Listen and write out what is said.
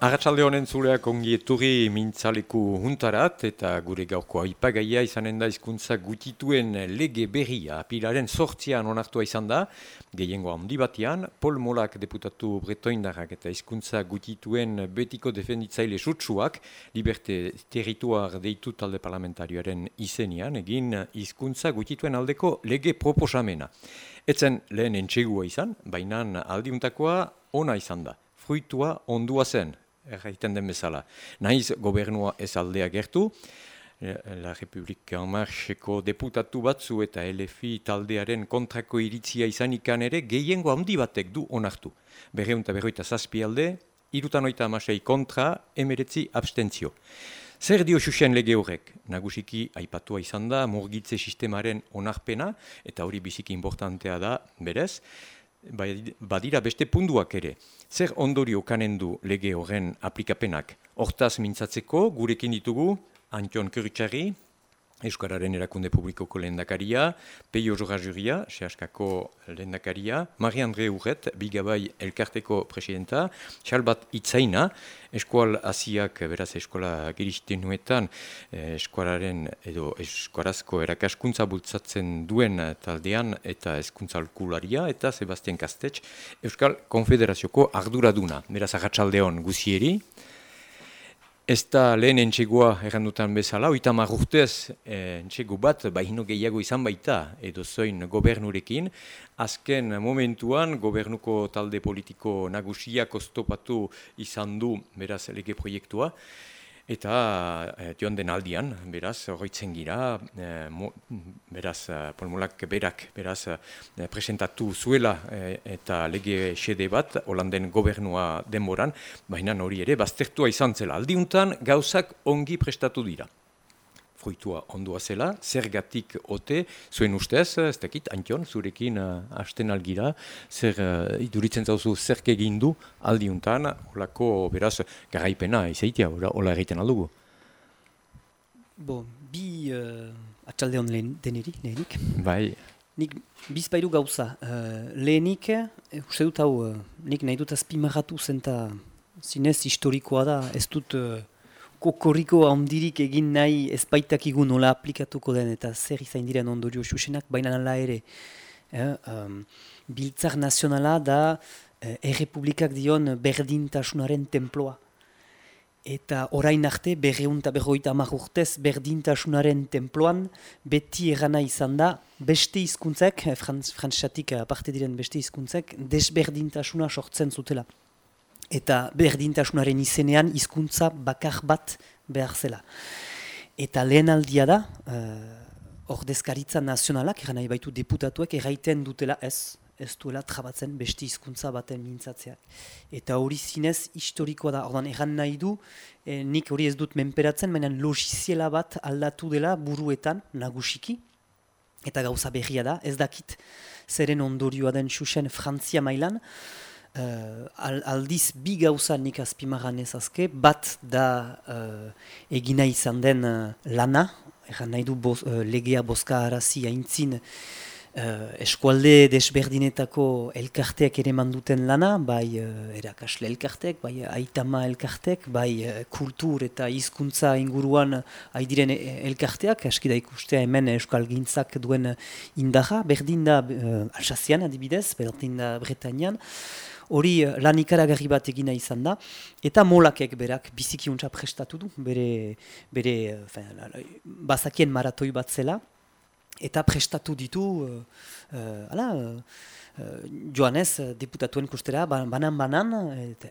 Arratxalde honen zuleak ongi eturri mintzaleku juntarat eta gure gaurko aipagaia izanen da izkuntza gutituen lege berria apilaren sortzian onartua izan da, gehiengo handi batean, Pol Molak deputatu bretoindarrak eta izkuntza gutituen betiko defenditzaile sutsuak, liberte territuar deitu talde parlamentarioaren izenian, egin izkuntza gutituen aldeko lege proposamena. Etzen lehen entxegua izan, baina aldiuntakoa ona izan da. Fruitua ondua zen, erraiten den bezala. Naiz gobernua ez aldea gertu, eh, La Republika Marxeko deputatu batzu eta LFI taldearen kontrako iritzia izan ikan ere gehiengo handi batek du onartu. Berreunta berroita zazpi alde, irutan oita amasei kontra, emeretzi abstentzio. Zer dio xuxen lege horrek? Nagusiki aipatua izan da, murgitze sistemaren onarpena, eta hori biziki importantea da, berez, badira beste punduak ere. Zer ondorio kanen du lege horren aplikapenak? Hortaz mintzatzeko gurekin ditugu Antion Kuritsari, Euskararen erakunde publikoko lehendakaria, Peio Jorajuria, Seaskako lehendakaria, Marie-André Urret, Bigabai Elkarteko presidenta, Xalbat Itzaina, Eskual Asiak, beraz eskola giristen nuetan, eh, eskualaren edo eskuarazko erakaskuntza bultzatzen duen taldean eta eskuntzalkularia, eta Sebastian Kastetx, Euskal Konfederazioko arduraduna. Beraz, agatsaldeon guzieri. Ez da lehen entxegoa errandutan bezala, oita marrurtez eh, entxego bat, bahino gehiago izan baita, edo zoin gobernurekin. Azken momentuan, gobernuko talde politiko nagusiak oztopatu izan du, beraz, lege proiektua. Eta e, joan den aldian, beraz, horretzen gira, e, beraz, e, polmolak berak, beraz, e, presentatu zuela eta lege xede bat, Holanden gobernua denboran, baina hori ere, baztertua izan zela. Aldiuntan, gauzak ongi prestatu dira fruitua ondua zela, zergatik ote, zuen ustez, ez dakit, antion, zurekin uh, hasten algira, zer uh, iduritzen zauzu zerk egin du aldiuntan, holako beraz garaipena izaitia, hola egiten aldugu. Bo, bi uh, atxalde hon deneri, lehenik. Bai. Nik bizpairu gauza, uh, lehenik, uh, uste dut hau, uh, nik nahi dut azpimarratu zenta zinez historikoa da, ez dut kokoriko handirik egin nahi ezpaitakigu nola aplikatuko den eta zer izain diren ondorio xuxenak, baina nala ere. Eh, um, Biltzar nazionala da eh, errepublikak dion berdintasunaren temploa. Eta orain arte, berreunta berroita urtez berdintasunaren temploan, beti erana izan da, beste hizkuntzek, eh, frantzatik aparte diren beste hizkuntzek, desberdintasuna sortzen zutela eta berdintasunaren izenean hizkuntza bakar bat behar zela. Eta lehen aldia da, uh, ordezkaritza nazionalak, eran nahi baitu deputatuek, erraiten dutela ez, ez duela trabatzen beste hizkuntza baten mintzatzeak. Eta hori zinez historikoa da, ordan erran nahi du, eh, nik hori ez dut menperatzen, baina logiziela bat aldatu dela buruetan, nagusiki, eta gauza berria da, ez dakit zeren ondorioa den xuxen Frantzia mailan, Uh, aldiz bi gauza nik azpimarran ezazke, bat da uh, egina izan den uh, lana, egan nahi du boz, uh, legea boska harazi haintzin uh, eskualde desberdinetako elkarteak ere manduten lana, bai uh, erakasle elkartek, bai aitama elkartek, bai uh, kultur eta hizkuntza inguruan haidiren elkarteak, eski da ikustea hemen euskal gintzak duen indaja, berdin da uh, Alsazian adibidez, berdin da Bretañan, hori eh, lan ikaragarri bat egina izan da, eta molakek berak bizikiuntza prestatu du, bere, bere fin, bazakien maratoi bat zela, eta prestatu ditu, uh, uh, ala, uh, joanez, deputatuen kustera, banan-banan,